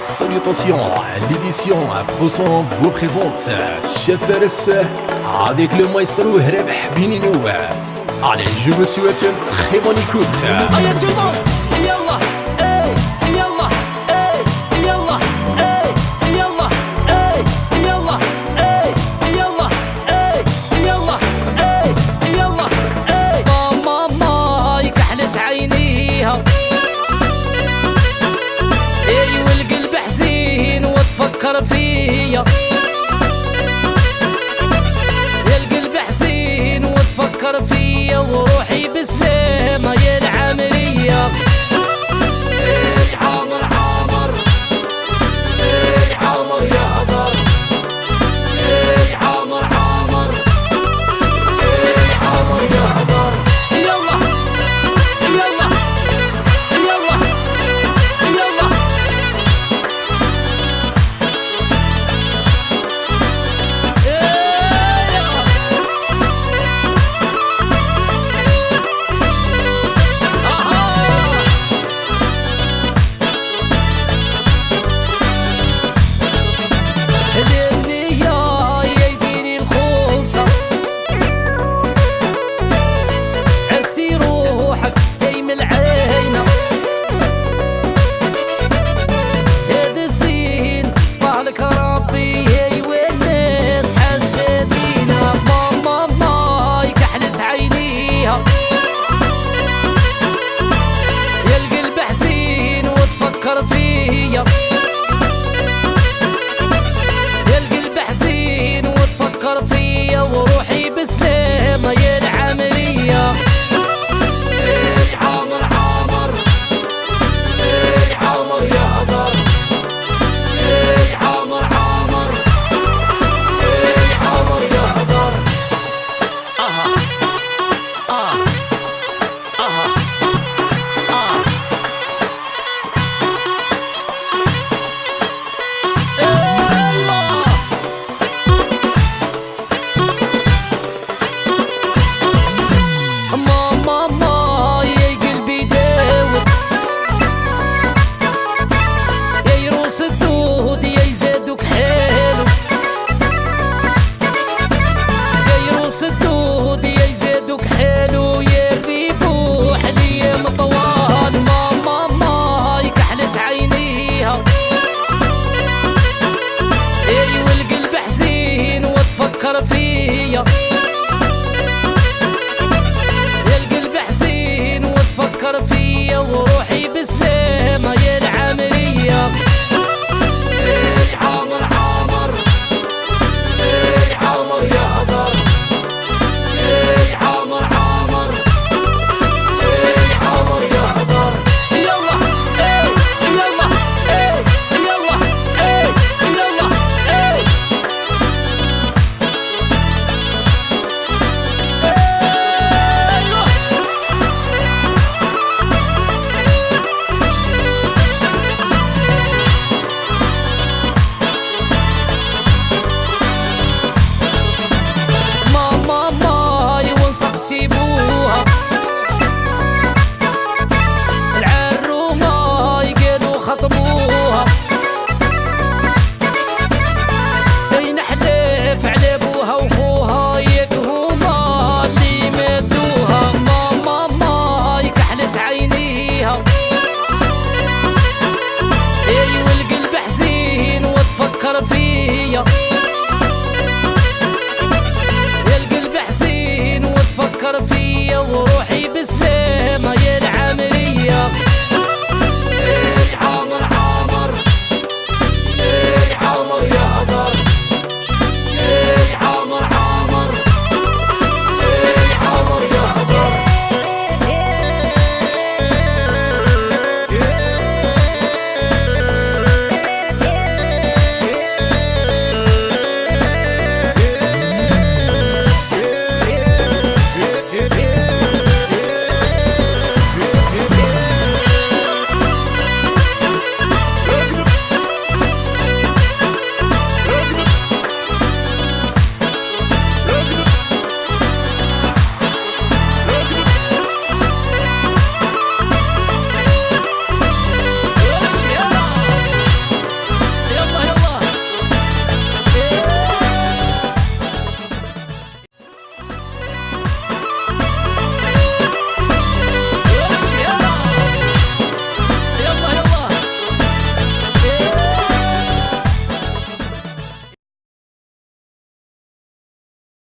Salutations, l'édition Pousson vous présente Chef RS avec le maestro Rebh Bininou. Allez, je vous souhaite une très bonne écoute. Allez tout le monde a. this day.